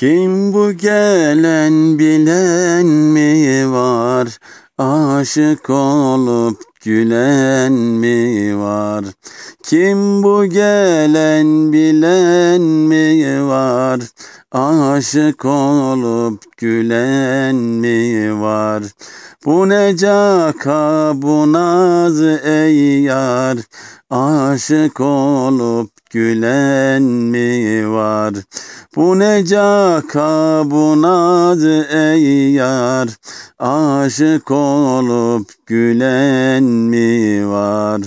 Kim bu gelen bilen mi var? Aşık olup gülen mi var? Kim bu gelen bilen mi var? Aşık olup gülen mi var? Bu ne caka bu naz ey yar Aşık olup gülen mi var? Bu ne caka bu naz ey yar Aşık olup gülen mi var?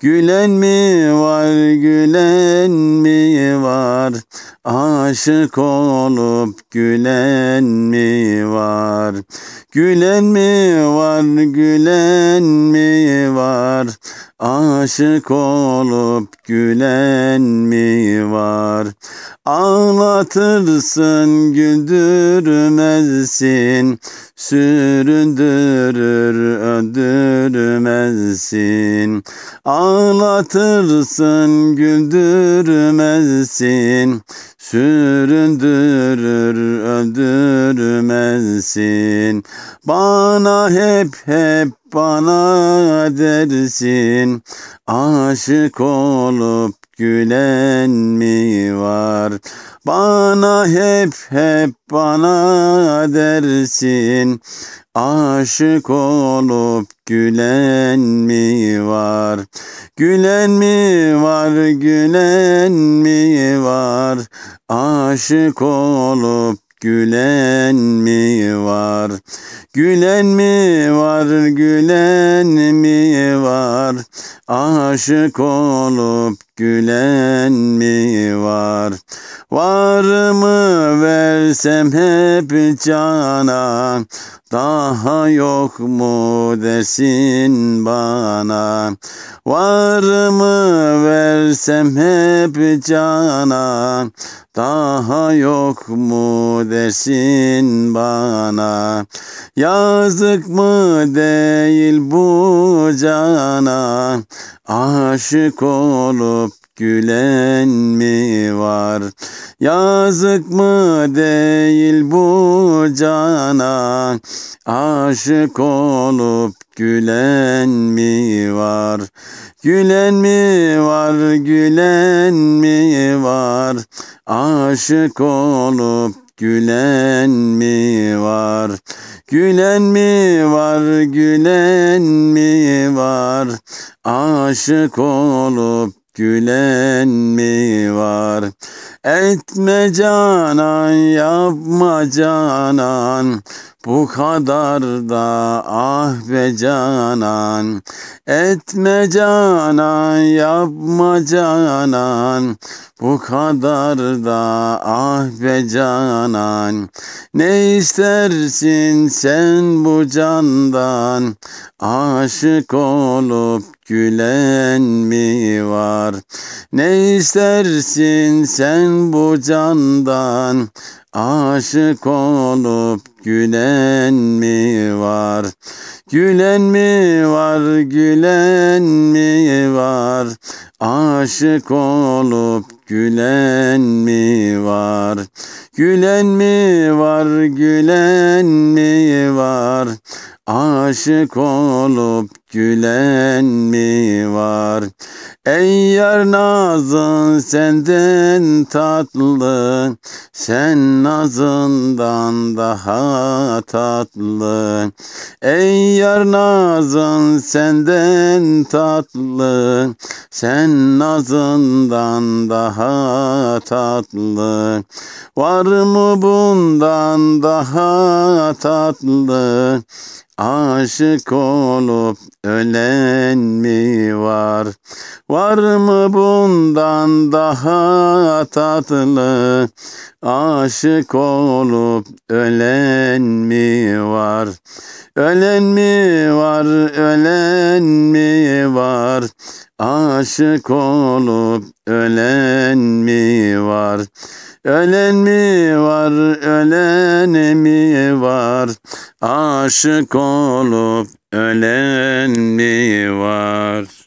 Gülen mi var, gülen mi var? Aşık olup gülen mi var? Gülen mi var, gülen mi var? Aşık olup gülen mi var? Ağlatırsın, güldürmezsin, süründürür, öldürmezsin. Ağlatırsın, güldürmezsin, süründürür, öldürmezsin. Bana hep hep bana dersin, aşık olup gülen mi var? Bana hep hep bana dersin, aşık olup gülen mi var? Gülen mi var, gülen mi var? Aşık olup gülen mi var? Gülen mi var, gülen mi var? Aşık olup gülen mi var? Var mı versem hep cana, daha yok mu desin bana? Var mı versem hep cana, daha yok mu desin bana? Yazık mı değil bu cana, aşık olup gülen mi var? Yazık mı değil bu cana, aşık olup gülen mi var? Gülen mi var, gülen mi var? Aşık olup gülen mi var? Gülen mi var, gülen mi var? Aşık olup gülen mi var? Etme canan, yapma canan, bu kadar da ah be canan. Etme canan, yapma canan, bu kadar da ah be canan. Ne istersin sen bu candan, aşık olup gülen mi var? Ne istersin sen bu candan, aşık olup gülen mi var? Gülen mi var, gülen mi var? Aşık olup gülen mi var? Gülen mi var, gülen mi var? Aşık olup gülen mi var? Ey yar nazın senden tatlı, sen nazından daha tatlı. Ey yar nazın senden tatlı, sen nazından daha tatlı. Var mı bundan daha tatlı? Aşık olup ölen mi var? Var mı bundan daha tatlı? Aşık olup ölen mi var? Ölen mi var, ölen mi var? Aşık olup ölen mi var? Ölen mi var, ölen mi var? Aşık olup ölen mi var?